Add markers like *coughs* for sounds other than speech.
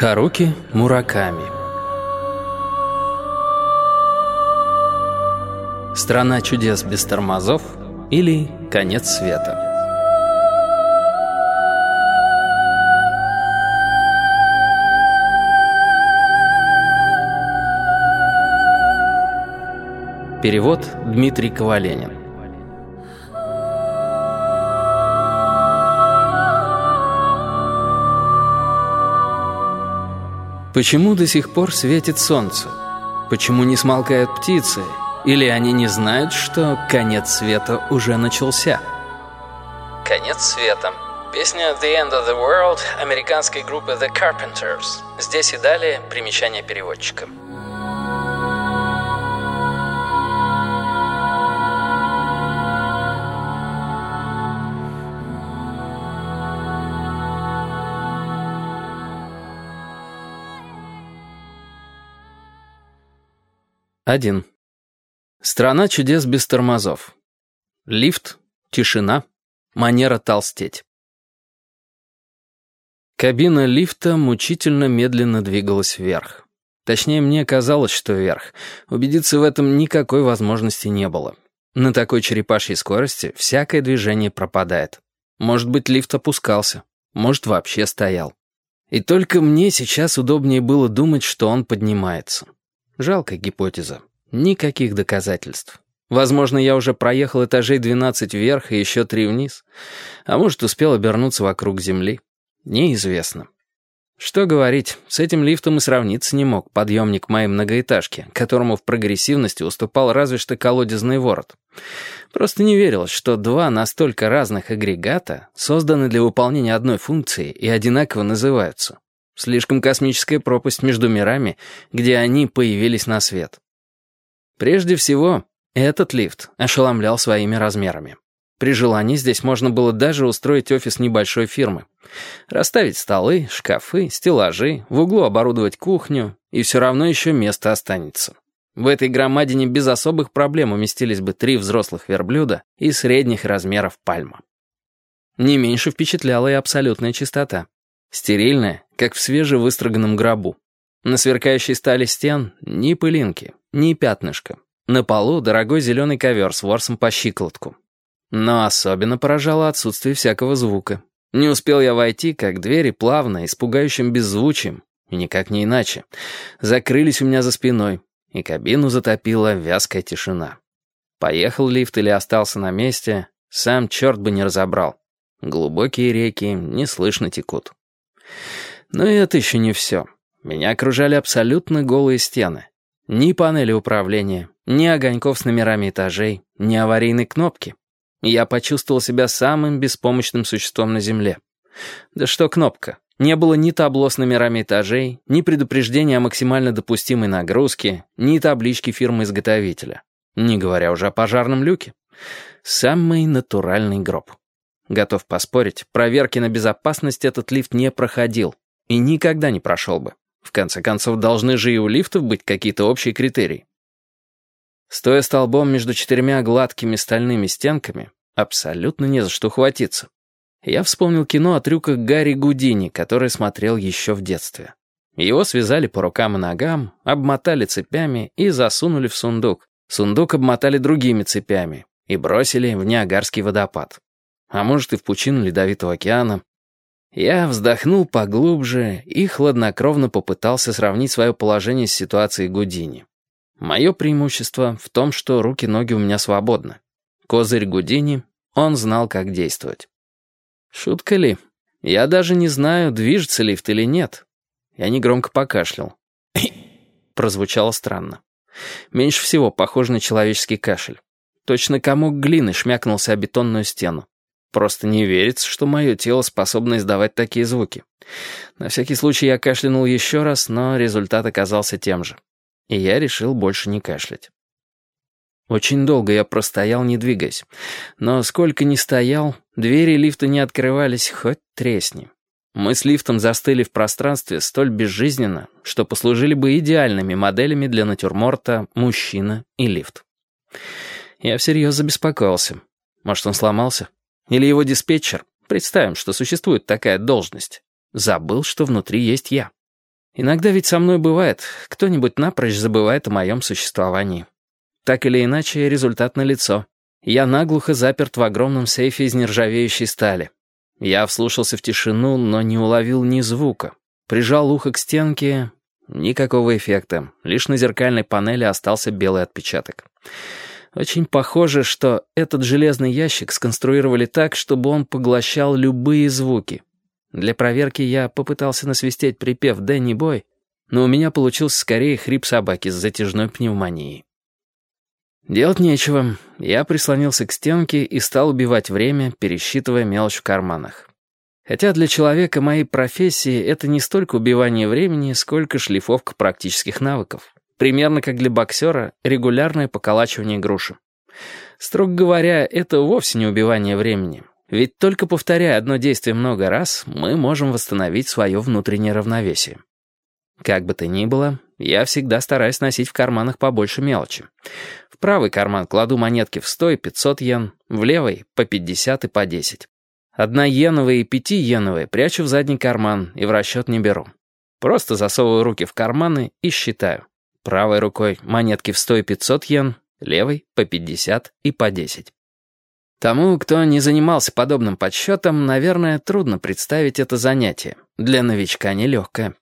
Харуки Мураками. Страна чудес без тормозов или Конец света. Перевод Дмитрий Коваленин Почему до сих пор светит солнце? Почему не смолкают птицы? Или они не знают, что конец света уже начался? Конец света. Песня «The End of the World» американской группы The Carpenters. Здесь и далее примечание переводчика. Один. Страна чудес без тормозов. Лифт, тишина, манера толстеть. Кабина лифта мучительно медленно двигалась вверх. Точнее, мне казалось, что вверх. Убедиться в этом никакой возможности не было. На такой черепашьей скорости всякое движение пропадает. Может быть, лифт опускался, может, вообще стоял. И только мне сейчас удобнее было думать, что он поднимается. Жалкая гипотеза. Никаких доказательств. Возможно, я уже проехал этажей 12 вверх и еще три вниз. А может, успел обернуться вокруг Земли. Неизвестно. Что говорить, с этим лифтом и сравниться не мог подъемник моей многоэтажки, которому в прогрессивности уступал разве что колодезный ворот. Просто не верилось, что два настолько разных агрегата созданы для выполнения одной функции и одинаково называются. Слишком космическая пропасть между мирами, где они появились на свет. Прежде всего, этот лифт ошеломлял своими размерами. При желании здесь можно было даже устроить офис небольшой фирмы. Расставить столы, шкафы, стеллажи, в углу оборудовать кухню, и все равно еще место останется. В этой громадине без особых проблем уместились бы три взрослых верблюда и средних размеров пальма. Не меньше впечатляла и абсолютная чистота. Стерильная, как в свежевыстроганном гробу. На сверкающей стали стен ни пылинки, ни пятнышка. На полу дорогой зеленый ковер с ворсом по щиколотку. Но особенно поражало отсутствие всякого звука. Не успел я войти, как двери плавно, испугающим беззвучием, и никак не иначе, закрылись у меня за спиной, и кабину затопила вязкая тишина. Поехал лифт или остался на месте, сам черт бы не разобрал. Глубокие реки не слышно текут. Но и это еще не все. Меня окружали абсолютно голые стены. Ни панели управления, ни огоньков с номерами этажей, ни аварийной кнопки. Я почувствовал себя самым беспомощным существом на Земле. Да что кнопка? Не было ни табло с номерами этажей, ни предупреждения о максимально допустимой нагрузке, ни таблички фирмы-изготовителя. Не говоря уже о пожарном люке. Самый натуральный гроб. Готов поспорить, проверки на безопасность этот лифт не проходил. И никогда не прошел бы. В конце концов, должны же и у лифтов быть какие-то общие критерии. Стоя столбом между четырьмя гладкими стальными стенками, абсолютно не за что хватиться. Я вспомнил кино о трюках Гарри Гудини, которое смотрел еще в детстве. Его связали по рукам и ногам, обмотали цепями и засунули в сундук. Сундук обмотали другими цепями и бросили в Ниагарский водопад. А может и в пучину Ледовитого океана, я вздохнул поглубже и хладнокровно попытался сравнить свое положение с ситуацией Гудини. Мое преимущество в том, что руки-ноги у меня свободны. Козырь Гудини, он знал, как действовать. Шутка ли? Я даже не знаю, движется лифт или нет. Я негромко покашлял. *coughs* Прозвучало странно. Меньше всего похоже на человеческий кашель. Точно комок глины шмякнулся о бетонную стену. Просто не верится, что мое тело способно издавать такие звуки. На всякий случай я кашлянул еще раз, но результат оказался тем же. И я решил больше не кашлять. Очень долго я простоял, не двигаясь. Но сколько ни стоял, двери лифта не открывались, хоть тресни. Мы с лифтом застыли в пространстве столь безжизненно, что послужили бы идеальными моделями для натюрморта «Мужчина и лифт». Я всерьез забеспокоился. Может, он сломался? Или его диспетчер, представим, что существует такая должность, забыл, что внутри есть я. Иногда ведь со мной бывает, кто-нибудь напрочь забывает о моем существовании. Так или иначе, результат налицо. Я наглухо заперт в огромном сейфе из нержавеющей стали. Я вслушался в тишину, но не уловил ни звука. Прижал ухо к стенке. Никакого эффекта. Лишь на зеркальной панели остался белый отпечаток. Очень похоже, что этот железный ящик сконструировали так, чтобы он поглощал любые звуки. Для проверки я попытался насвистеть припев «Дэнни Бой», но у меня получился скорее хрип собаки с затяжной пневмонией. Делать нечего. Я прислонился к стенке и стал убивать время, пересчитывая мелочь в карманах. Хотя для человека моей профессии это не столько убивание времени, сколько шлифовка практических навыков. Примерно как для боксера регулярное поколачивание груши. Строго говоря, это вовсе не убивание времени. Ведь только повторяя одно действие много раз, мы можем восстановить свое внутреннее равновесие. Как бы то ни было, я всегда стараюсь носить в карманах побольше мелочи. В правый карман кладу монетки в 100 и 500 йен, в левый — по 50 и по 10. Одна йеновая и пятиеновая прячу в задний карман и в расчет не беру. Просто засовываю руки в карманы и считаю. Правой рукой монетки в 100 и 500 йен, левой — по 50 и по 10. Тому, кто не занимался подобным подсчетом, наверное, трудно представить это занятие. Для новичка нелегкое.